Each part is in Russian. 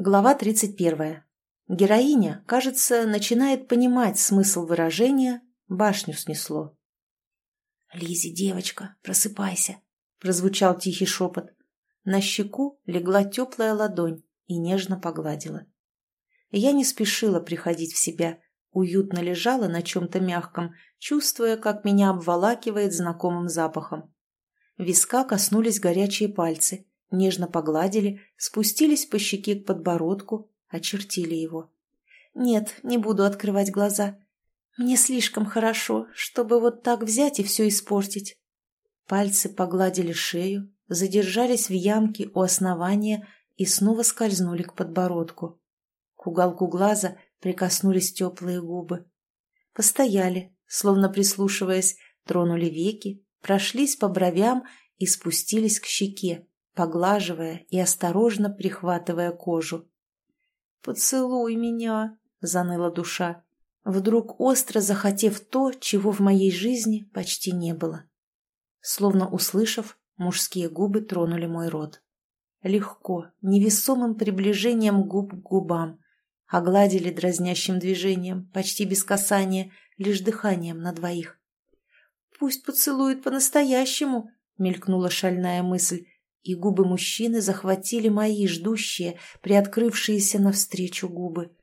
Глава 31. Героиня, кажется, начинает понимать смысл выражения «башню снесло». Лизи, девочка, просыпайся», — прозвучал тихий шепот. На щеку легла теплая ладонь и нежно погладила. Я не спешила приходить в себя, уютно лежала на чем-то мягком, чувствуя, как меня обволакивает знакомым запахом. Виска коснулись горячие пальцы, Нежно погладили, спустились по щеке к подбородку, очертили его. Нет, не буду открывать глаза. Мне слишком хорошо, чтобы вот так взять и все испортить. Пальцы погладили шею, задержались в ямке у основания и снова скользнули к подбородку. К уголку глаза прикоснулись теплые губы. Постояли, словно прислушиваясь, тронули веки, прошлись по бровям и спустились к щеке, поглаживая и осторожно прихватывая кожу. «Поцелуй меня!» — заныла душа, вдруг остро захотев то, чего в моей жизни почти не было. Словно услышав, мужские губы тронули мой рот. Легко, невесомым приближением губ к губам, огладили дразнящим движением, почти без касания, лишь дыханием на двоих. «Пусть поцелует по-настоящему», — мелькнула шальная мысль, и губы мужчины захватили мои ждущие, приоткрывшиеся навстречу губы.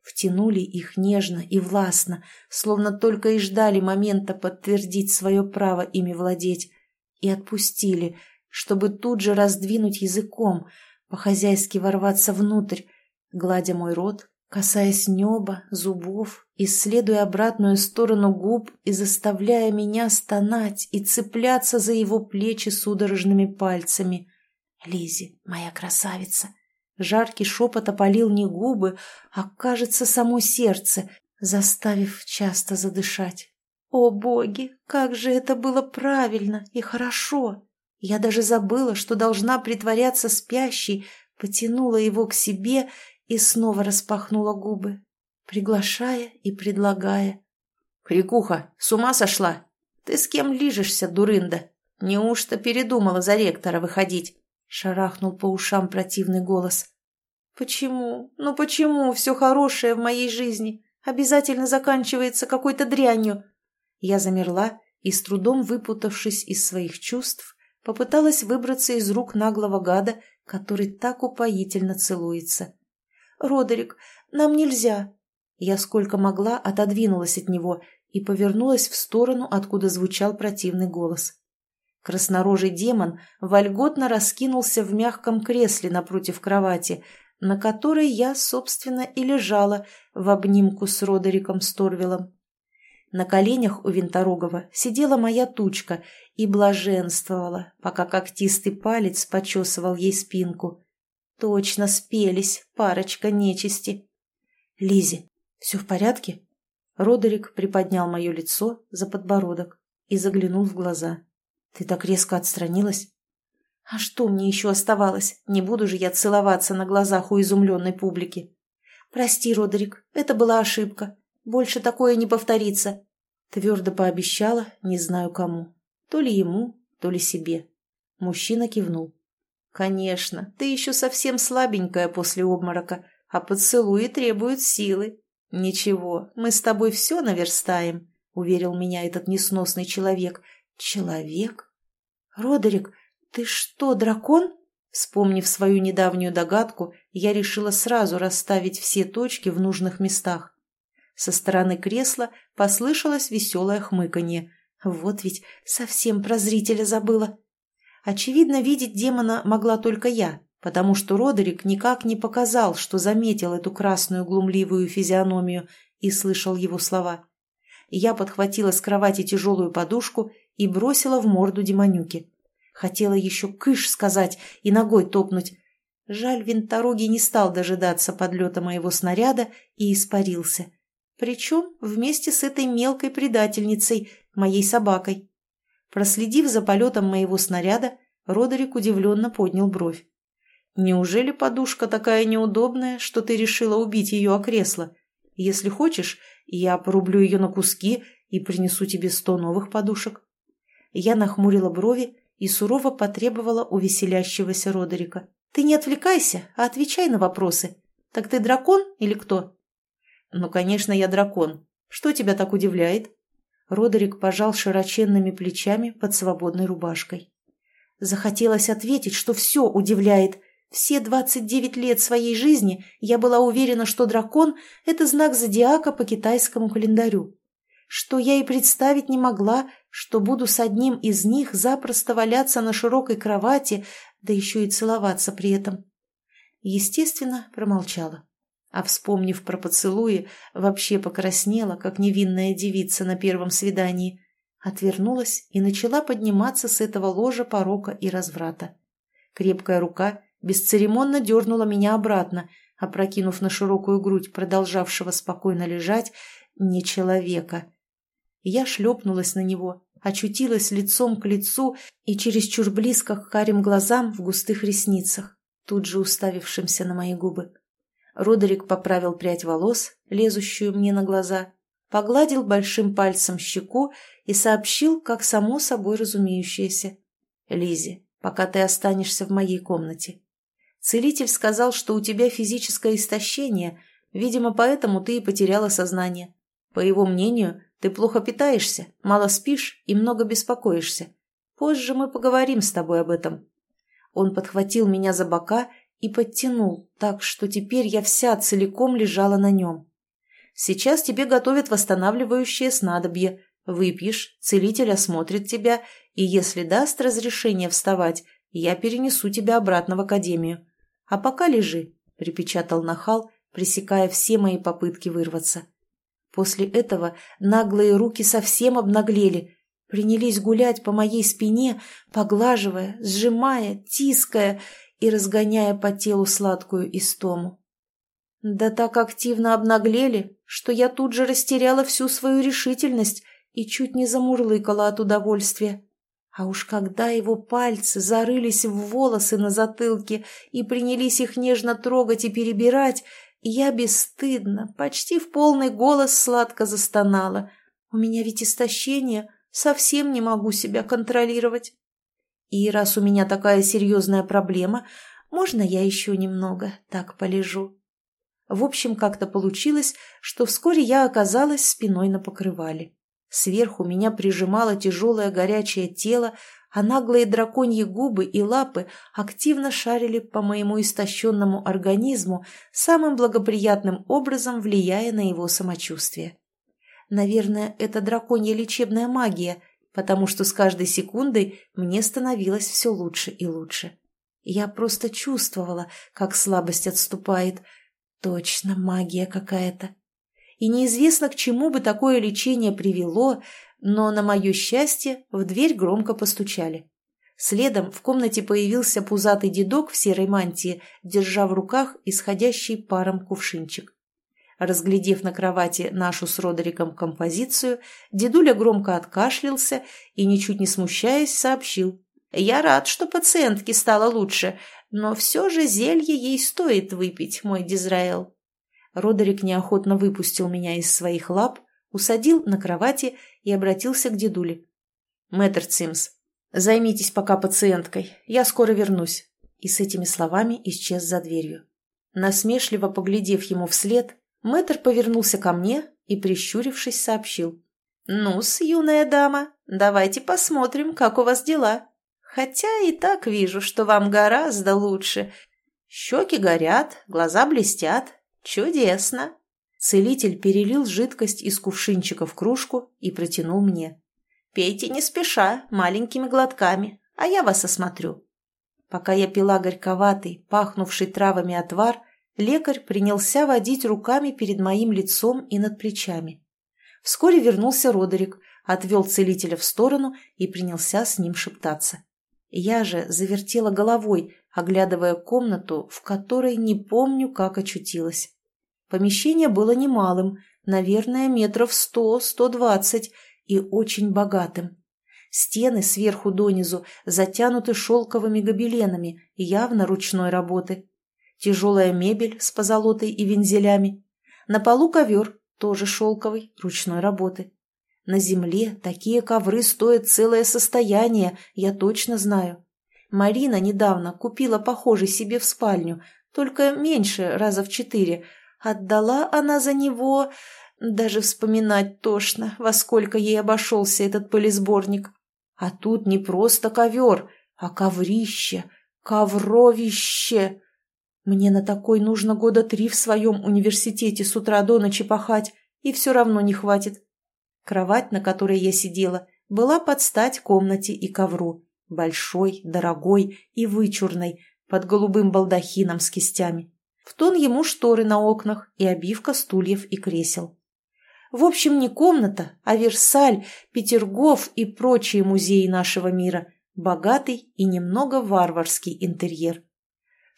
Втянули их нежно и властно, словно только и ждали момента подтвердить свое право ими владеть, и отпустили, чтобы тут же раздвинуть языком, по-хозяйски ворваться внутрь, гладя мой рот, касаясь неба, зубов, исследуя обратную сторону губ и заставляя меня стонать и цепляться за его плечи судорожными пальцами. Лизи, моя красавица!» Жаркий шепот опалил не губы, а, кажется, само сердце, заставив часто задышать. «О, боги, как же это было правильно и хорошо!» Я даже забыла, что должна притворяться спящей, потянула его к себе и снова распахнула губы, приглашая и предлагая. «Крикуха, с ума сошла? Ты с кем лижешься, дурында? Неужто передумала за ректора выходить?» Шарахнул по ушам противный голос. «Почему? Ну почему все хорошее в моей жизни обязательно заканчивается какой-то дрянью?» Я замерла и, с трудом выпутавшись из своих чувств, попыталась выбраться из рук наглого гада, который так упоительно целуется. «Родерик, нам нельзя!» Я сколько могла отодвинулась от него и повернулась в сторону, откуда звучал противный голос. Краснорожий демон вольготно раскинулся в мягком кресле напротив кровати, на которой я, собственно, и лежала в обнимку с Родериком Сторвиллом. На коленях у Винторогова сидела моя тучка и блаженствовала, пока когтистый палец почесывал ей спинку. Точно спелись, парочка нечисти. Лизи, все в порядке? Родерик приподнял мое лицо за подбородок и заглянул в глаза. Ты так резко отстранилась? А что мне еще оставалось? Не буду же я целоваться на глазах у изумленной публики. Прости, Родерик, это была ошибка. Больше такое не повторится. Твердо пообещала, не знаю кому. То ли ему, то ли себе. Мужчина кивнул. «Конечно, ты еще совсем слабенькая после обморока, а поцелуи требуют силы. Ничего, мы с тобой все наверстаем», — уверил меня этот несносный человек. «Человек? Родерик, ты что, дракон?» Вспомнив свою недавнюю догадку, я решила сразу расставить все точки в нужных местах. Со стороны кресла послышалось веселое хмыканье. Вот ведь совсем про зрителя забыла. Очевидно, видеть демона могла только я, потому что Родерик никак не показал, что заметил эту красную глумливую физиономию и слышал его слова. Я подхватила с кровати тяжелую подушку и бросила в морду демонюки. Хотела еще «кыш» сказать и ногой топнуть. Жаль, винтороги не стал дожидаться подлета моего снаряда и испарился. Причем вместе с этой мелкой предательницей, моей собакой. Проследив за полетом моего снаряда, Родерик удивленно поднял бровь. «Неужели подушка такая неудобная, что ты решила убить ее о кресло? Если хочешь, я порублю ее на куски и принесу тебе сто новых подушек». Я нахмурила брови и сурово потребовала у веселящегося Родерика. Ты не отвлекайся, а отвечай на вопросы. Так ты дракон или кто?» «Ну, конечно, я дракон. Что тебя так удивляет?» Родерик пожал широченными плечами под свободной рубашкой. Захотелось ответить, что все удивляет. Все двадцать девять лет своей жизни я была уверена, что дракон – это знак зодиака по китайскому календарю. Что я и представить не могла, что буду с одним из них запросто валяться на широкой кровати, да еще и целоваться при этом. Естественно, промолчала. А вспомнив про поцелуи, вообще покраснела, как невинная девица на первом свидании. Отвернулась и начала подниматься с этого ложа порока и разврата. Крепкая рука бесцеремонно дернула меня обратно, опрокинув на широкую грудь продолжавшего спокойно лежать не человека. Я шлепнулась на него, очутилась лицом к лицу и чересчур близко к карим глазам в густых ресницах, тут же уставившимся на мои губы. Родерик поправил прядь волос, лезущую мне на глаза, погладил большим пальцем щеку и сообщил, как само собой разумеющееся. Лизи, пока ты останешься в моей комнате. Целитель сказал, что у тебя физическое истощение, видимо, поэтому ты и потеряла сознание. По его мнению, ты плохо питаешься, мало спишь и много беспокоишься. Позже мы поговорим с тобой об этом». Он подхватил меня за бока и подтянул, так что теперь я вся целиком лежала на нем. Сейчас тебе готовят восстанавливающее снадобье. Выпьешь, целитель осмотрит тебя, и если даст разрешение вставать, я перенесу тебя обратно в академию. А пока лежи, — припечатал нахал, пресекая все мои попытки вырваться. После этого наглые руки совсем обнаглели, принялись гулять по моей спине, поглаживая, сжимая, тиская и разгоняя по телу сладкую истому. Да так активно обнаглели, что я тут же растеряла всю свою решительность и чуть не замурлыкала от удовольствия. А уж когда его пальцы зарылись в волосы на затылке и принялись их нежно трогать и перебирать, я бесстыдно, почти в полный голос сладко застонала. У меня ведь истощение, совсем не могу себя контролировать. И раз у меня такая серьезная проблема, можно я еще немного так полежу? В общем, как-то получилось, что вскоре я оказалась спиной на покрывале. Сверху меня прижимало тяжелое горячее тело, а наглые драконьи губы и лапы активно шарили по моему истощенному организму, самым благоприятным образом влияя на его самочувствие. Наверное, это драконья лечебная магия, потому что с каждой секундой мне становилось все лучше и лучше. Я просто чувствовала, как слабость отступает. Точно магия какая-то. И неизвестно, к чему бы такое лечение привело, но, на мое счастье, в дверь громко постучали. Следом в комнате появился пузатый дедок в серой мантии, держа в руках исходящий паром кувшинчик. Разглядев на кровати нашу с Родериком композицию, дедуля громко откашлялся и, ничуть не смущаясь, сообщил. «Я рад, что пациентке стало лучше, но все же зелье ей стоит выпить, мой Дизраэл». Родерик неохотно выпустил меня из своих лап, усадил на кровати и обратился к дедуле. «Мэтр Цимс, займитесь пока пациенткой, я скоро вернусь». И с этими словами исчез за дверью. Насмешливо поглядев ему вслед, Мэтр повернулся ко мне и, прищурившись, сообщил. «Ну-с, юная дама, давайте посмотрим, как у вас дела. Хотя и так вижу, что вам гораздо лучше. Щеки горят, глаза блестят. Чудесно!» Целитель перелил жидкость из кувшинчика в кружку и протянул мне. «Пейте не спеша, маленькими глотками, а я вас осмотрю». Пока я пила горьковатый, пахнувший травами отвар, лекарь принялся водить руками перед моим лицом и над плечами. Вскоре вернулся Родерик, отвел целителя в сторону и принялся с ним шептаться. Я же завертела головой, оглядывая комнату, в которой не помню, как очутилась. Помещение было немалым, наверное, метров сто-сто двадцать, и очень богатым. Стены сверху донизу затянуты шелковыми гобеленами, явно ручной работы тяжелая мебель с позолотой и вензелями. На полу ковер, тоже шелковый, ручной работы. На земле такие ковры стоят целое состояние, я точно знаю. Марина недавно купила похожий себе в спальню, только меньше, раза в четыре. Отдала она за него... Даже вспоминать тошно, во сколько ей обошелся этот пылесборник. А тут не просто ковер, а коврище, ковровище. Мне на такой нужно года три в своем университете с утра до ночи пахать, и все равно не хватит. Кровать, на которой я сидела, была под стать комнате и ковру, большой, дорогой и вычурной, под голубым балдахином с кистями. В тон ему шторы на окнах и обивка стульев и кресел. В общем, не комната, а Версаль, Петергоф и прочие музеи нашего мира. Богатый и немного варварский интерьер.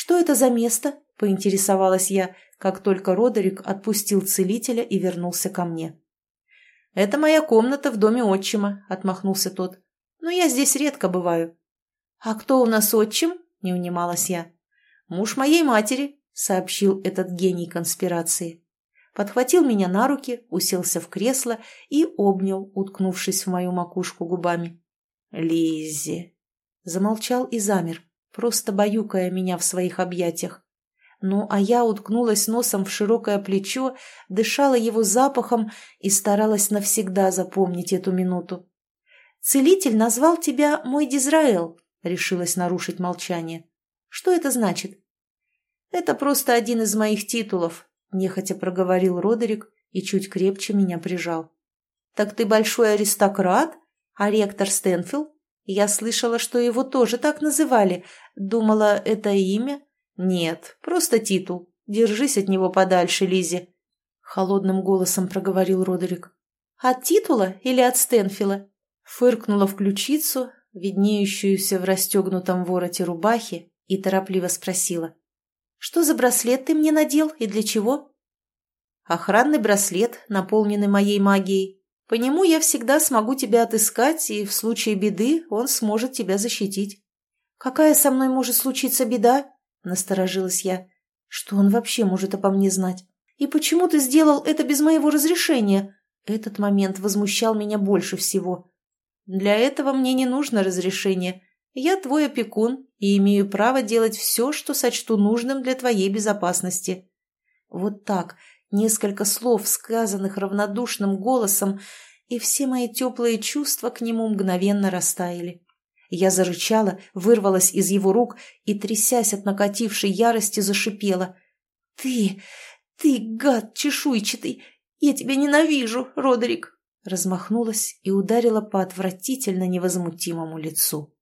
«Что это за место?» – поинтересовалась я, как только Родерик отпустил целителя и вернулся ко мне. «Это моя комната в доме отчима», – отмахнулся тот. «Но я здесь редко бываю». «А кто у нас отчим?» – не унималась я. «Муж моей матери», – сообщил этот гений конспирации. Подхватил меня на руки, уселся в кресло и обнял, уткнувшись в мою макушку губами. Лиззи. Замолчал и замер, просто баюкая меня в своих объятиях. Ну, а я уткнулась носом в широкое плечо, дышала его запахом и старалась навсегда запомнить эту минуту. «Целитель назвал тебя мой Дизраэл», — решилась нарушить молчание. «Что это значит?» «Это просто один из моих титулов», — нехотя проговорил Родерик и чуть крепче меня прижал. «Так ты большой аристократ? А ректор Стэнфилд? Я слышала, что его тоже так называли. Думала, это имя?» «Нет, просто титул. Держись от него подальше, Лизи. Холодным голосом проговорил Родерик. «От титула или от Стэнфила?» Фыркнула в ключицу, виднеющуюся в расстегнутом вороте рубахи, и торопливо спросила. «Что за браслет ты мне надел и для чего?» «Охранный браслет, наполненный моей магией. По нему я всегда смогу тебя отыскать, и в случае беды он сможет тебя защитить». «Какая со мной может случиться беда?» — насторожилась я. «Что он вообще может обо мне знать? И почему ты сделал это без моего разрешения?» Этот момент возмущал меня больше всего. «Для этого мне не нужно разрешение. Я твой опекун и имею право делать все, что сочту нужным для твоей безопасности». Вот так, несколько слов, сказанных равнодушным голосом, и все мои теплые чувства к нему мгновенно растаяли. Я зарычала, вырвалась из его рук и, трясясь от накатившей ярости, зашипела. «Ты, ты, гад чешуйчатый! Я тебя ненавижу, Родерик!» Размахнулась и ударила по отвратительно невозмутимому лицу.